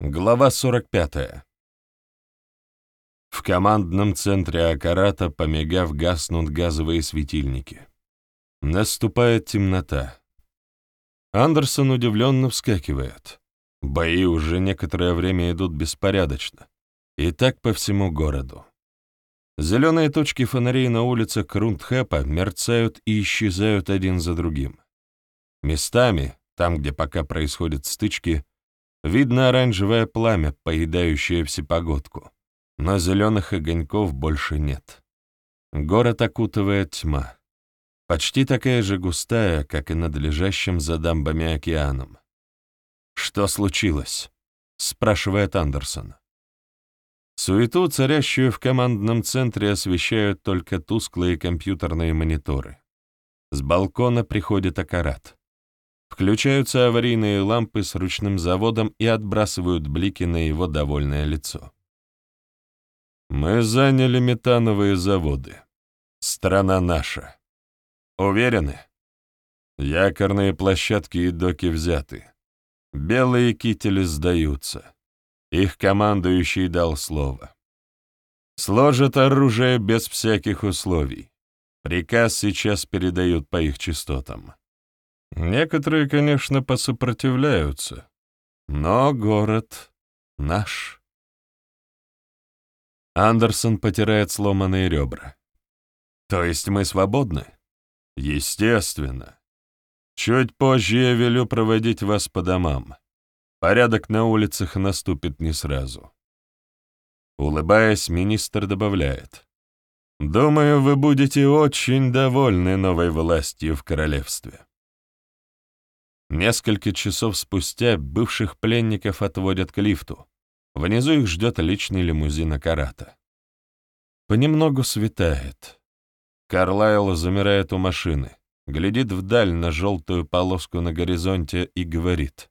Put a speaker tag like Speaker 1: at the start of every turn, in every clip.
Speaker 1: Глава 45. В командном центре Акарата, помигав, гаснут газовые светильники. Наступает темнота. Андерсон удивленно вскакивает. Бои уже некоторое время идут беспорядочно. И так по всему городу. Зеленые точки фонарей на улицах Крундхэпа мерцают и исчезают один за другим. Местами, там, где пока происходят стычки, видно оранжевое пламя, поедающее всепогодку, но зеленых огоньков больше нет. Город окутывает тьма, почти такая же густая, как и над лежащим за дамбами океаном. «Что случилось?» — спрашивает Андерсон. Суету, царящую в командном центре, освещают только тусклые компьютерные мониторы. С балкона приходит Акарат. Включаются аварийные лампы с ручным заводом и отбрасывают блики на его довольное лицо. «Мы заняли метановые заводы. Страна наша. Уверены? Якорные площадки и доки взяты. Белые кители сдаются. Их командующий дал слово. Сложат оружие без всяких условий. Приказ сейчас передают по их частотам. Некоторые, конечно, посопротивляются, но город наш. Андерсон потирает сломанные ребра. То есть мы свободны? Естественно. Чуть позже я велю проводить вас по домам. Порядок на улицах наступит не сразу. Улыбаясь, министр добавляет. «Думаю, вы будете очень довольны новой властью в королевстве». Несколько часов спустя бывших пленников отводят к лифту. Внизу их ждет личный лимузин Акарата. Понемногу светает. Карлайл замирает у машины, глядит вдаль на желтую полоску на горизонте и говорит.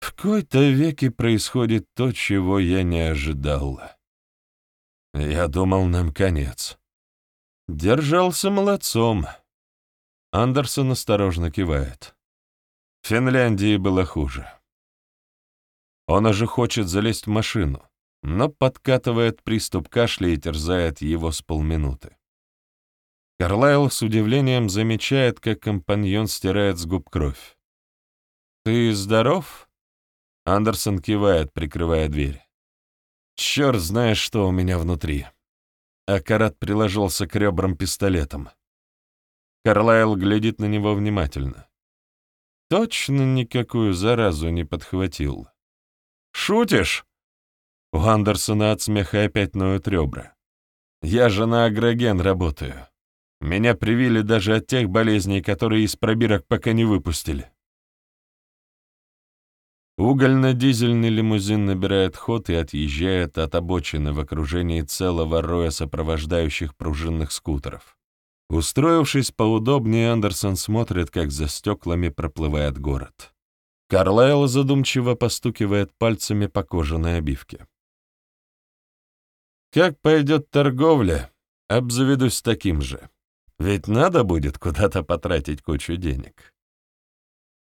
Speaker 1: «В кои-то веке происходит то, чего я не ожидал. Я думал, нам конец. Держался молодцом». Андерсон осторожно кивает. Финляндии было хуже. Он уже хочет залезть в машину, но подкатывает приступ кашля и терзает его с полминуты. Карлайл с удивлением замечает, как компаньон стирает с губ кровь. «Ты здоров?» Андерсон кивает, прикрывая дверь. «Черт знает, что у меня внутри». Акарат приложился к ребрам пистолетом. Карлайл глядит на него внимательно. Точно никакую заразу не подхватил. «Шутишь?» У Андерсона от смеха опять ноют ребра. «Я же на агроген работаю. Меня привили даже от тех болезней, которые из пробирок пока не выпустили». Угольно-дизельный лимузин набирает ход и отъезжает от обочины в окружении целого роя сопровождающих пружинных скутеров. Устроившись поудобнее, Андерсон смотрит, как за стеклами проплывает город. Карлайл задумчиво постукивает пальцами по кожаной обивке. «Как пойдет торговля, обзаведусь таким же. Ведь надо будет куда-то потратить кучу денег».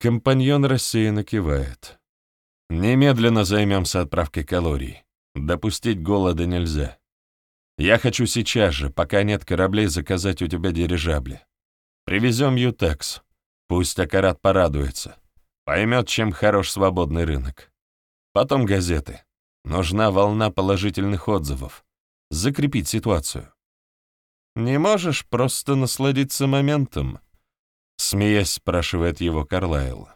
Speaker 1: Компаньон рассеянно кивает. «Немедленно займемся отправкой калорий. Допустить голода нельзя. Я хочу сейчас же, пока нет кораблей, заказать у тебя дирижабли. Привезем Ютекс. Пусть Акарат порадуется. Поймет, чем хорош свободный рынок. Потом газеты. Нужна волна положительных отзывов. Закрепить ситуацию. Не можешь просто насладиться моментом? Смеясь, спрашивает его Карлайл.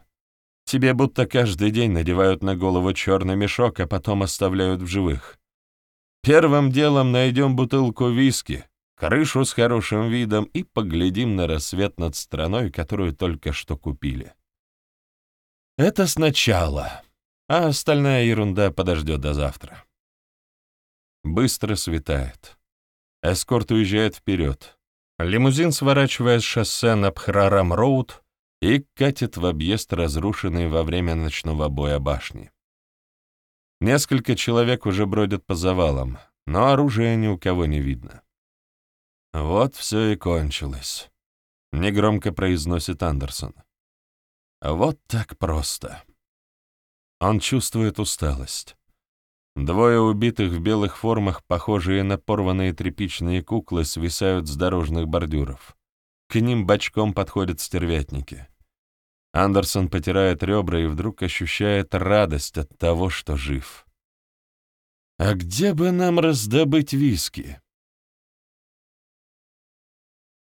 Speaker 1: Тебе будто каждый день надевают на голову черный мешок, а потом оставляют в живых. Первым делом найдем бутылку виски, крышу с хорошим видом и поглядим на рассвет над страной, которую только что купили. Это сначала, а остальная ерунда подождет до завтра. Быстро светает. Эскорт уезжает вперед. Лимузин сворачивает шоссе на Пхрарам-Роуд и катит в объезд разрушенной во время ночного боя башни. Несколько человек уже бродят по завалам, но оружия ни у кого не видно. «Вот все и кончилось», — негромко произносит Андерсон. «Вот так просто». Он чувствует усталость. Двое убитых в белых формах, похожие на порванные тряпичные куклы, свисают с дорожных бордюров. К ним бочком подходят стервятники. Андерсон потирает ребра и вдруг ощущает радость от того, что жив. «А где бы нам раздобыть виски?»